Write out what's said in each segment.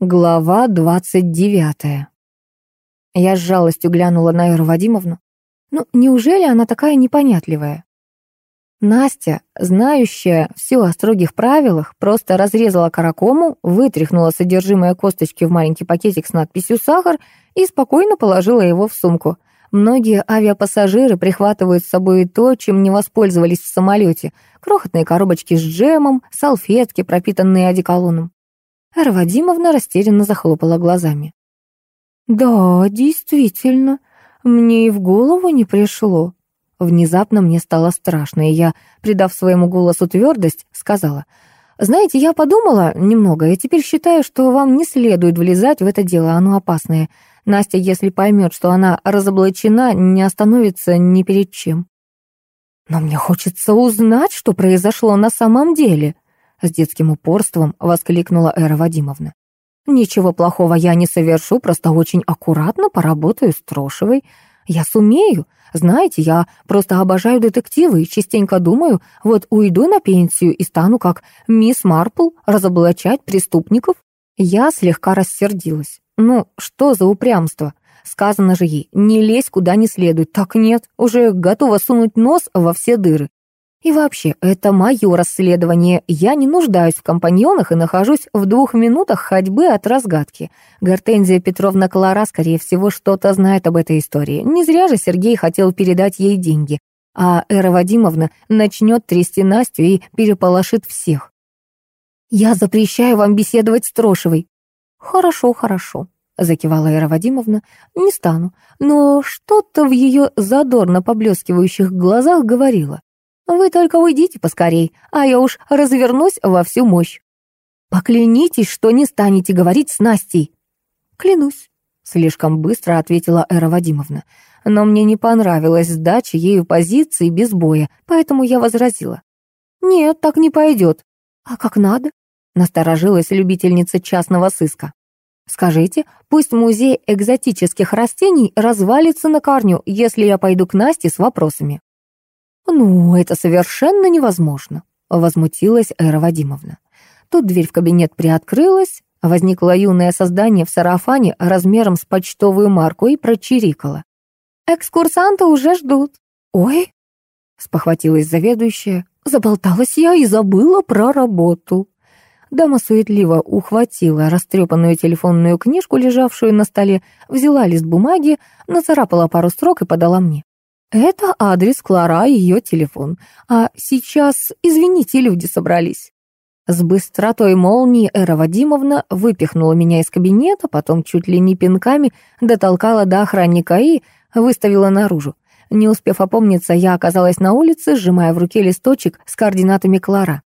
Глава двадцать девятая. Я с жалостью глянула на Эру Вадимовну. Ну, неужели она такая непонятливая? Настя, знающая все о строгих правилах, просто разрезала каракому, вытряхнула содержимое косточки в маленький пакетик с надписью «Сахар» и спокойно положила его в сумку. Многие авиапассажиры прихватывают с собой то, чем не воспользовались в самолете. Крохотные коробочки с джемом, салфетки, пропитанные одеколоном. Эра Вадимовна растерянно захлопала глазами. «Да, действительно, мне и в голову не пришло». Внезапно мне стало страшно, и я, придав своему голосу твердость, сказала, «Знаете, я подумала немного, и теперь считаю, что вам не следует влезать в это дело, оно опасное. Настя, если поймет, что она разоблачена, не остановится ни перед чем». «Но мне хочется узнать, что произошло на самом деле», с детским упорством воскликнула Эра Вадимовна. «Ничего плохого я не совершу, просто очень аккуратно поработаю с Трошевой. Я сумею. Знаете, я просто обожаю детективы и частенько думаю, вот уйду на пенсию и стану как мисс Марпл разоблачать преступников». Я слегка рассердилась. «Ну, что за упрямство?» Сказано же ей, не лезь куда не следует. Так нет, уже готова сунуть нос во все дыры. И вообще, это мое расследование. Я не нуждаюсь в компаньонах и нахожусь в двух минутах ходьбы от разгадки. Гортензия Петровна Клара, скорее всего, что-то знает об этой истории. Не зря же Сергей хотел передать ей деньги. А Эра Вадимовна начнет трясти Настю и переполошит всех. «Я запрещаю вам беседовать с Трошевой». «Хорошо, хорошо», — закивала Эра Вадимовна. «Не стану». Но что-то в ее задорно поблескивающих глазах говорило. Вы только уйдите поскорей, а я уж развернусь во всю мощь. Поклянитесь, что не станете говорить с Настей. Клянусь, слишком быстро ответила Эра Вадимовна. Но мне не понравилась сдача ею позиции без боя, поэтому я возразила. Нет, так не пойдет. А как надо? Насторожилась любительница частного сыска. Скажите, пусть музей экзотических растений развалится на корню, если я пойду к Насте с вопросами. «Ну, это совершенно невозможно», — возмутилась Эра Вадимовна. Тут дверь в кабинет приоткрылась, возникло юное создание в сарафане размером с почтовую марку и прочирикало. «Экскурсанты уже ждут». «Ой», — спохватилась заведующая, «заболталась я и забыла про работу». Дама суетливо ухватила растрепанную телефонную книжку, лежавшую на столе, взяла лист бумаги, нацарапала пару строк и подала мне. Это адрес Клара и ее телефон. А сейчас, извините, люди собрались. С быстротой молнии Эра Вадимовна выпихнула меня из кабинета, потом чуть ли не пинками дотолкала до охранника и выставила наружу. Не успев опомниться, я оказалась на улице, сжимая в руке листочек с координатами Клара.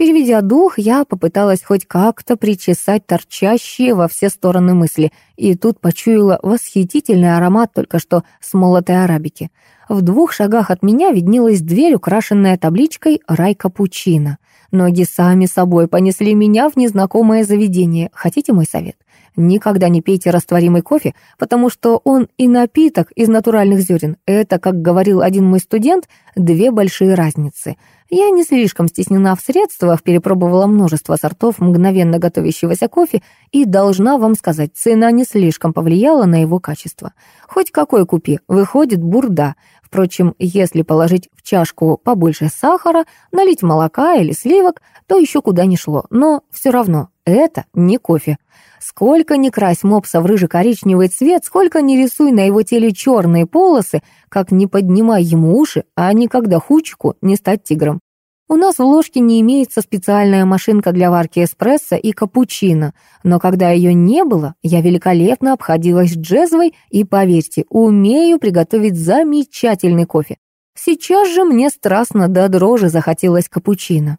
Переведя дух, я попыталась хоть как-то причесать торчащие во все стороны мысли, и тут почуяла восхитительный аромат только что смолотой арабики. В двух шагах от меня виднелась дверь, украшенная табличкой «Рай Капучино». Ноги сами собой понесли меня в незнакомое заведение. Хотите мой совет? Никогда не пейте растворимый кофе, потому что он и напиток из натуральных зерен. Это, как говорил один мой студент, две большие разницы. Я не слишком стеснена в средствах, перепробовала множество сортов мгновенно готовящегося кофе и должна вам сказать, цена не слишком повлияла на его качество. Хоть какой купи, выходит бурда. Впрочем, если положить в чашку побольше сахара, налить молока или сливок, то еще куда ни шло. Но все равно это не кофе. Сколько ни крась мопса в рыже-коричневый цвет, сколько ни рисуй на его теле черные полосы, как не поднимай ему уши, а никогда хучику не стать тигром. У нас в ложке не имеется специальная машинка для варки эспрессо и капучино, но когда ее не было, я великолепно обходилась джезвой и, поверьте, умею приготовить замечательный кофе. Сейчас же мне страстно до дрожи захотелось капучино.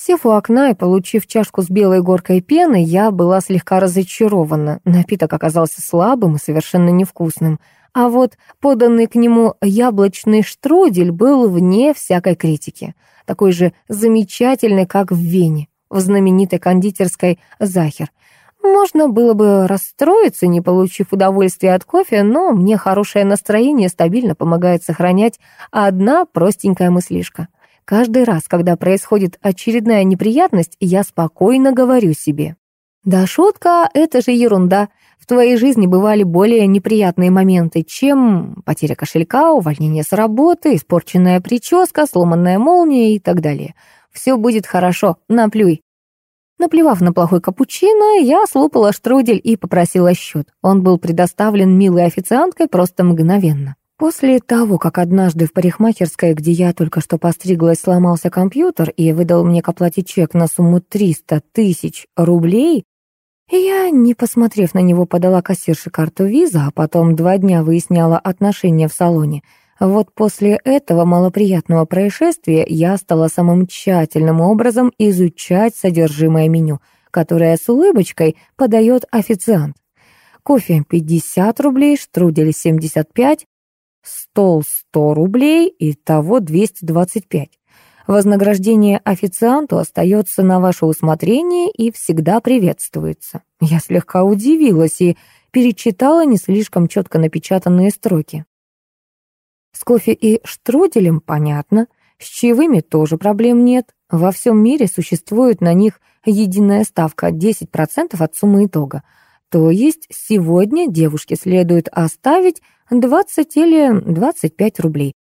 Сев у окна и получив чашку с белой горкой пены, я была слегка разочарована. Напиток оказался слабым и совершенно невкусным. А вот поданный к нему яблочный штрудель был вне всякой критики. Такой же замечательный, как в Вене, в знаменитой кондитерской «Захер». Можно было бы расстроиться, не получив удовольствия от кофе, но мне хорошее настроение стабильно помогает сохранять одна простенькая мыслишка — Каждый раз, когда происходит очередная неприятность, я спокойно говорю себе. Да шутка — это же ерунда. В твоей жизни бывали более неприятные моменты, чем потеря кошелька, увольнение с работы, испорченная прическа, сломанная молния и так далее. Все будет хорошо, наплюй. Наплевав на плохой капучино, я слопала штрудель и попросила счет. Он был предоставлен милой официанткой просто мгновенно. После того, как однажды в парикмахерской, где я только что постриглась, сломался компьютер и выдал мне к оплате чек на сумму 300 тысяч рублей, я, не посмотрев на него, подала кассирше карту виза, а потом два дня выясняла отношения в салоне. Вот после этого малоприятного происшествия я стала самым тщательным образом изучать содержимое меню, которое с улыбочкой подает официант. Кофе 50 рублей, штрудель 75, стол 100 рублей, и того 225. Вознаграждение официанту остается на ваше усмотрение и всегда приветствуется. Я слегка удивилась и перечитала не слишком четко напечатанные строки. С кофе и штруделем понятно, с чаевыми тоже проблем нет. Во всем мире существует на них единая ставка 10% от суммы итога. То есть сегодня девушке следует оставить 20 или 25 рублей.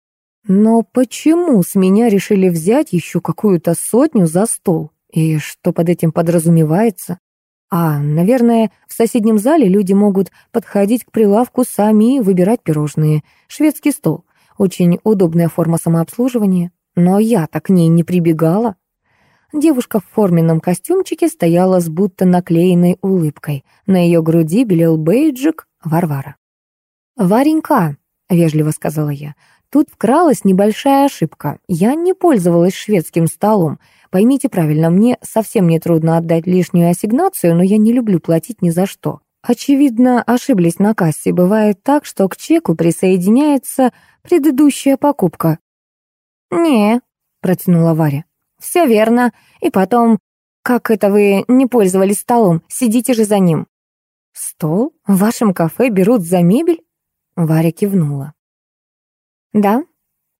Но почему с меня решили взять еще какую-то сотню за стол? И что под этим подразумевается? А, наверное, в соседнем зале люди могут подходить к прилавку сами и выбирать пирожные. Шведский стол. Очень удобная форма самообслуживания. Но я-то к ней не прибегала. Девушка в форменном костюмчике стояла с будто наклеенной улыбкой. На ее груди белел бейджик Варвара. «Варенька», — вежливо сказала я, — «тут вкралась небольшая ошибка. Я не пользовалась шведским столом. Поймите правильно, мне совсем не трудно отдать лишнюю ассигнацию, но я не люблю платить ни за что. Очевидно, ошиблись на кассе. Бывает так, что к чеку присоединяется предыдущая покупка». «Не», — протянула Варя, — «все верно. И потом, как это вы не пользовались столом? Сидите же за ним». «Стол? В вашем кафе берут за мебель?» Варя кивнула. «Да?»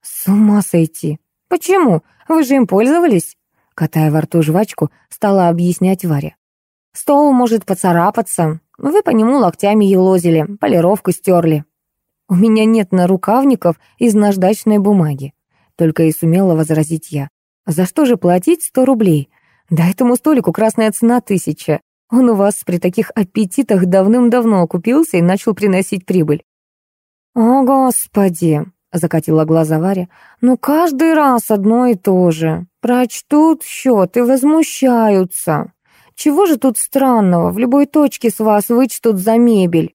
«С ума сойти! Почему? Вы же им пользовались?» Катая во рту жвачку, стала объяснять Варя. «Стол может поцарапаться. Вы по нему локтями елозили, полировку стерли. У меня нет нарукавников из наждачной бумаги». Только и сумела возразить я. «За что же платить сто рублей? Да этому столику красная цена тысяча. Он у вас при таких аппетитах давным-давно окупился и начал приносить прибыль. «О, Господи!» — закатила глаза Варя. «Ну, каждый раз одно и то же. Прочтут счет и возмущаются. Чего же тут странного? В любой точке с вас вычтут за мебель.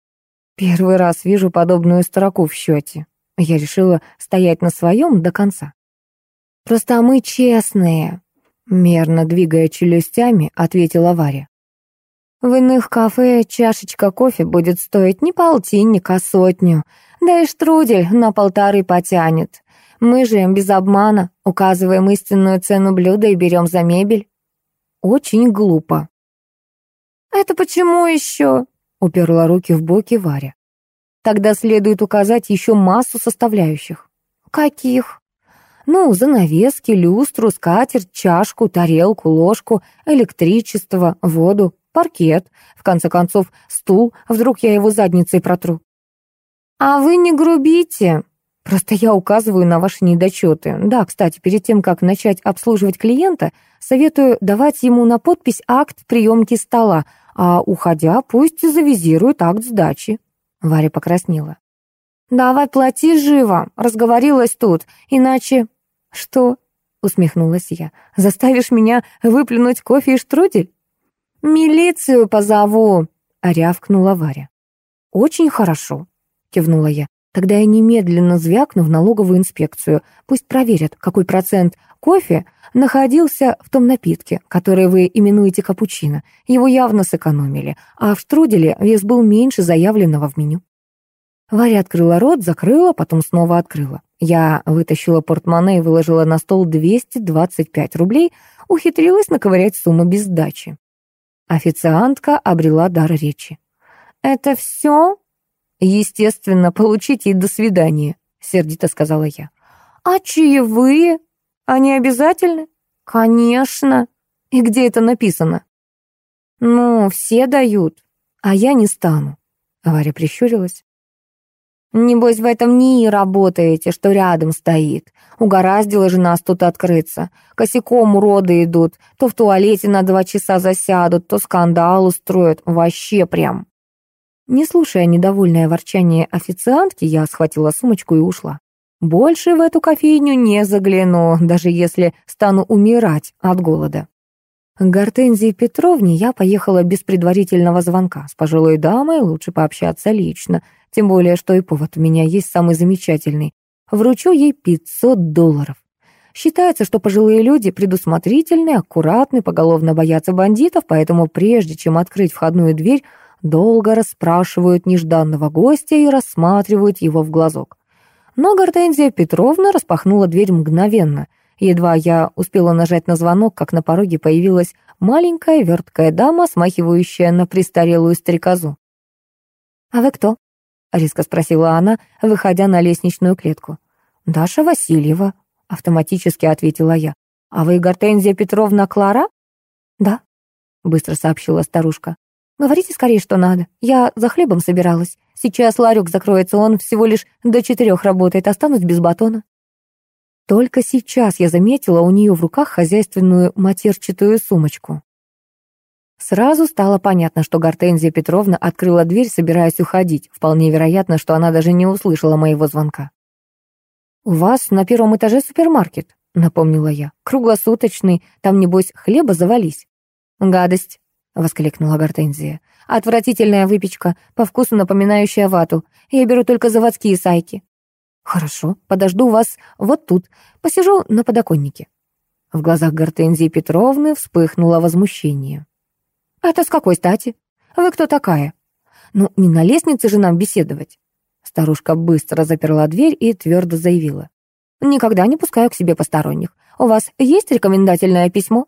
Первый раз вижу подобную строку в счете. Я решила стоять на своем до конца. «Просто мы честные», — мерно двигая челюстями, ответила Варя. В иных кафе чашечка кофе будет стоить не полтинник, а сотню. Да и штрудель на полторы потянет. Мы же без обмана указываем истинную цену блюда и берем за мебель. Очень глупо. «Это почему еще?» — уперла руки в боки Варя. «Тогда следует указать еще массу составляющих». «Каких?» «Ну, занавески, люстру, скатерть, чашку, тарелку, ложку, электричество, воду, паркет, в конце концов, стул, вдруг я его задницей протру. «А вы не грубите!» Просто я указываю на ваши недочеты. Да, кстати, перед тем, как начать обслуживать клиента, советую давать ему на подпись акт приемки стола, а уходя, пусть завизирует акт сдачи. Варя покраснела. «Давай плати живо, разговорилась тут, иначе...» «Что?» — усмехнулась я. «Заставишь меня выплюнуть кофе и штрудель?» «Милицию позову!» — рявкнула Варя. «Очень хорошо», — кивнула я. «Тогда я немедленно звякну в налоговую инспекцию. Пусть проверят, какой процент кофе находился в том напитке, который вы именуете капучино. Его явно сэкономили, а в штруделе вес был меньше заявленного в меню». Варя открыла рот, закрыла, потом снова открыла. Я вытащила портмоне и выложила на стол 225 рублей, ухитрилась наковырять сумму без сдачи. Официантка обрела дар речи. «Это все?» «Естественно, получите и до свидания», — сердито сказала я. «А чаевые? Они обязательны?» «Конечно. И где это написано?» «Ну, все дают, а я не стану», — Варя прищурилась. «Небось, в этом НИИ работаете, что рядом стоит. Угораздило же нас тут открыться. Косяком уроды идут, то в туалете на два часа засядут, то скандал устроят. Вообще прям». Не слушая недовольное ворчание официантки, я схватила сумочку и ушла. Больше в эту кофейню не загляну, даже если стану умирать от голода. К Гортензии Петровне я поехала без предварительного звонка. С пожилой дамой лучше пообщаться лично, тем более, что и повод у меня есть самый замечательный. Вручу ей 500 долларов. Считается, что пожилые люди предусмотрительны, аккуратны, поголовно боятся бандитов, поэтому прежде чем открыть входную дверь, долго расспрашивают нежданного гостя и рассматривают его в глазок. Но Гортензия Петровна распахнула дверь мгновенно. Едва я успела нажать на звонок, как на пороге появилась маленькая верткая дама, смахивающая на престарелую стрекозу. «А вы кто?» — резко спросила она, выходя на лестничную клетку. «Даша Васильева», — автоматически ответила я. «А вы Гортензия Петровна Клара?» «Да», — быстро сообщила старушка. «Говорите скорее, что надо. Я за хлебом собиралась. Сейчас ларек закроется, он всего лишь до четырех работает, останусь без батона». Только сейчас я заметила у нее в руках хозяйственную матерчатую сумочку. Сразу стало понятно, что Гортензия Петровна открыла дверь, собираясь уходить. Вполне вероятно, что она даже не услышала моего звонка. «У вас на первом этаже супермаркет», — напомнила я. «Круглосуточный, там, небось, хлеба завались». «Гадость», — воскликнула Гортензия. «Отвратительная выпечка, по вкусу напоминающая вату. Я беру только заводские сайки». «Хорошо, подожду вас вот тут, посижу на подоконнике». В глазах Гортензии Петровны вспыхнуло возмущение. «Это с какой стати? Вы кто такая? Ну, не на лестнице же нам беседовать». Старушка быстро заперла дверь и твердо заявила. «Никогда не пускаю к себе посторонних. У вас есть рекомендательное письмо?»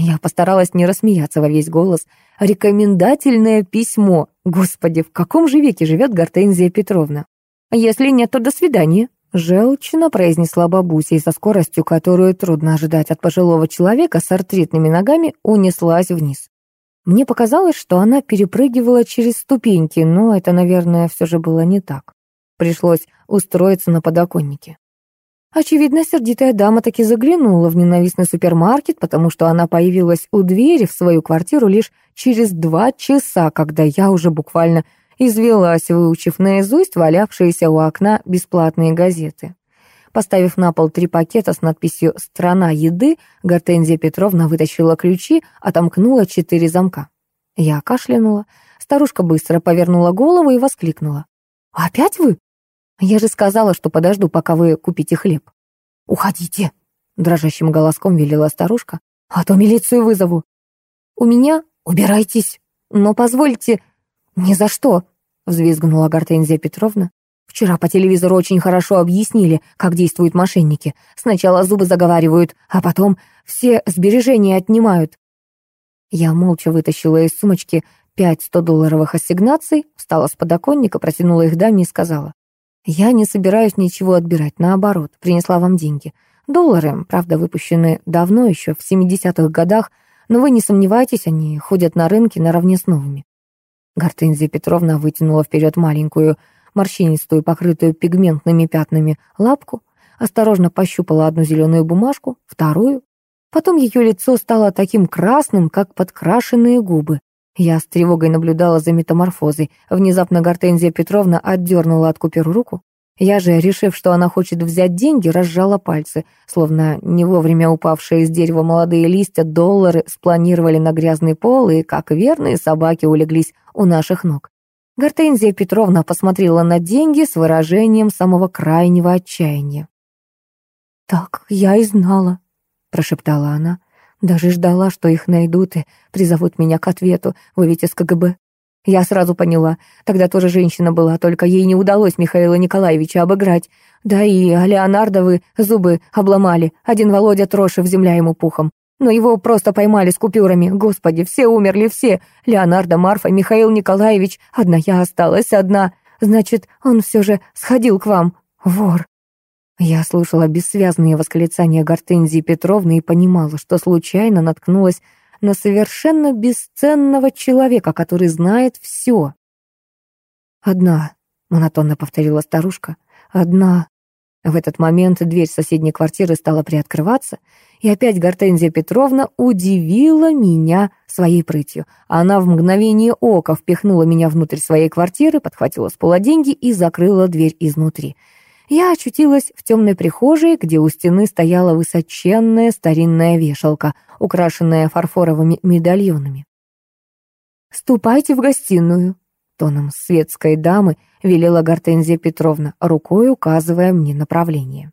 Я постаралась не рассмеяться во весь голос. Рекомендательное письмо. Господи, в каком же веке живет Гортензия Петровна? Если нет, то до свидания. Желчно произнесла бабуся и со скоростью, которую трудно ожидать от пожилого человека с артритными ногами, унеслась вниз. Мне показалось, что она перепрыгивала через ступеньки, но это, наверное, все же было не так. Пришлось устроиться на подоконнике. Очевидно, сердитая дама таки заглянула в ненавистный супермаркет, потому что она появилась у двери в свою квартиру лишь через два часа, когда я уже буквально извелась, выучив наизусть валявшиеся у окна бесплатные газеты. Поставив на пол три пакета с надписью «Страна еды», Гортензия Петровна вытащила ключи, отомкнула четыре замка. Я кашлянула. Старушка быстро повернула голову и воскликнула. «Опять вы?» Я же сказала, что подожду, пока вы купите хлеб. Уходите, дрожащим голоском велела старушка, а то милицию вызову. У меня убирайтесь, но позвольте... Ни за что, взвизгнула Гортензия Петровна. Вчера по телевизору очень хорошо объяснили, как действуют мошенники. Сначала зубы заговаривают, а потом все сбережения отнимают. Я молча вытащила из сумочки пять сто-долларовых ассигнаций, встала с подоконника, протянула их даме и сказала. Я не собираюсь ничего отбирать, наоборот, принесла вам деньги. Доллары, правда, выпущены давно, еще в 70-х годах, но вы не сомневайтесь, они ходят на рынке наравне с новыми. Гортензия Петровна вытянула вперед маленькую, морщинистую, покрытую пигментными пятнами лапку, осторожно пощупала одну зеленую бумажку, вторую. Потом ее лицо стало таким красным, как подкрашенные губы. Я с тревогой наблюдала за метаморфозой. Внезапно Гортензия Петровна отдернула от куперу руку. Я же, решив, что она хочет взять деньги, разжала пальцы, словно не вовремя упавшие из дерева молодые листья доллары спланировали на грязный пол и, как верные собаки, улеглись у наших ног. Гортензия Петровна посмотрела на деньги с выражением самого крайнего отчаяния. «Так я и знала», — прошептала она. Даже ждала, что их найдут и призовут меня к ответу. Вы ведь из КГБ. Я сразу поняла. Тогда тоже женщина была, только ей не удалось Михаила Николаевича обыграть. Да и Леонардовы зубы обломали. Один Володя Трошев, земля ему пухом. Но его просто поймали с купюрами. Господи, все умерли, все. Леонардо, Марфа, Михаил Николаевич. Одна я осталась, одна. Значит, он все же сходил к вам. Вор. Я слушала бессвязные восклицания Гортензии Петровны и понимала, что случайно наткнулась на совершенно бесценного человека, который знает все. «Одна», — монотонно повторила старушка, — «одна». В этот момент дверь соседней квартиры стала приоткрываться, и опять Гортензия Петровна удивила меня своей прытью. Она в мгновение ока впихнула меня внутрь своей квартиры, подхватила с пола деньги и закрыла дверь изнутри. Я очутилась в темной прихожей, где у стены стояла высоченная старинная вешалка, украшенная фарфоровыми медальонами. «Ступайте в гостиную», — тоном светской дамы велела Гортензия Петровна, рукой указывая мне направление.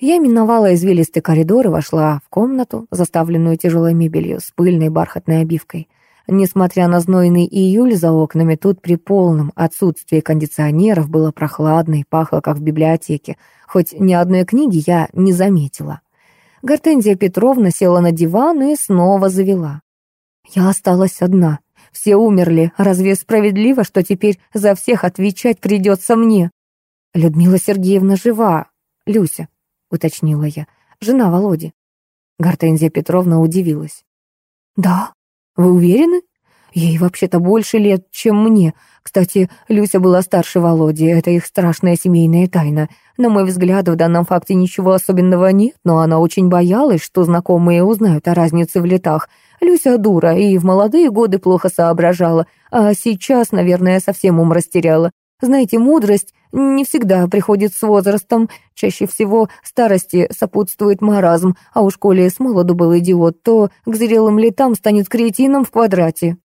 Я миновала извилистый коридор и вошла в комнату, заставленную тяжелой мебелью с пыльной бархатной обивкой. Несмотря на знойный июль за окнами, тут при полном отсутствии кондиционеров было прохладно и пахло, как в библиотеке, хоть ни одной книги я не заметила. Гортензия Петровна села на диван и снова завела. Я осталась одна. Все умерли. Разве справедливо, что теперь за всех отвечать придется мне? Людмила Сергеевна жива. Люся, — уточнила я. «Жена Володи». Гортензия Петровна удивилась. «Да? Вы уверены? Ей вообще-то больше лет, чем мне. Кстати, Люся была старше Володи, это их страшная семейная тайна. На мой взгляд, в данном факте ничего особенного нет, но она очень боялась, что знакомые узнают о разнице в летах. Люся дура и в молодые годы плохо соображала, а сейчас, наверное, совсем ум растеряла. Знаете, мудрость не всегда приходит с возрастом. Чаще всего старости сопутствует маразм, а уж коли с молоду был идиот, то к зрелым летам станет кретином в квадрате.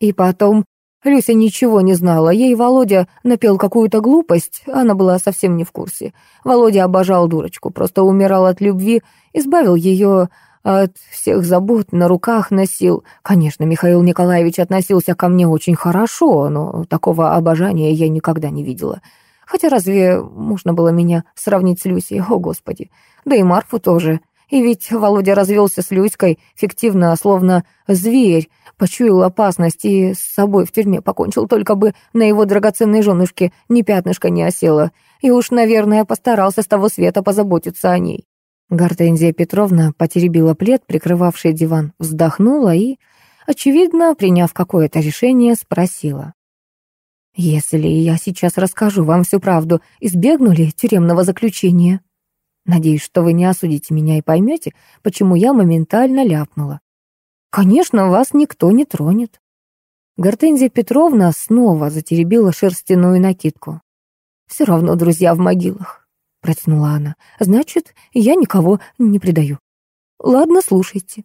И потом Люся ничего не знала. Ей Володя напел какую-то глупость, она была совсем не в курсе. Володя обожал дурочку, просто умирал от любви, избавил ее от всех забот на руках носил. Конечно, Михаил Николаевич относился ко мне очень хорошо, но такого обожания я никогда не видела. Хотя разве можно было меня сравнить с Люсей? О, Господи! Да и Марфу тоже. И ведь Володя развелся с Люськой фиктивно, словно зверь, почуял опасность и с собой в тюрьме покончил, только бы на его драгоценной женушке ни пятнышко не осело. И уж, наверное, постарался с того света позаботиться о ней. Гортензия Петровна потеребила плед, прикрывавший диван, вздохнула и, очевидно, приняв какое-то решение, спросила. «Если я сейчас расскажу вам всю правду, избегнули тюремного заключения? Надеюсь, что вы не осудите меня и поймете, почему я моментально ляпнула. Конечно, вас никто не тронет». Гортензия Петровна снова затеребила шерстяную накидку. «Все равно друзья в могилах протянула она. «Значит, я никого не предаю. Ладно, слушайте.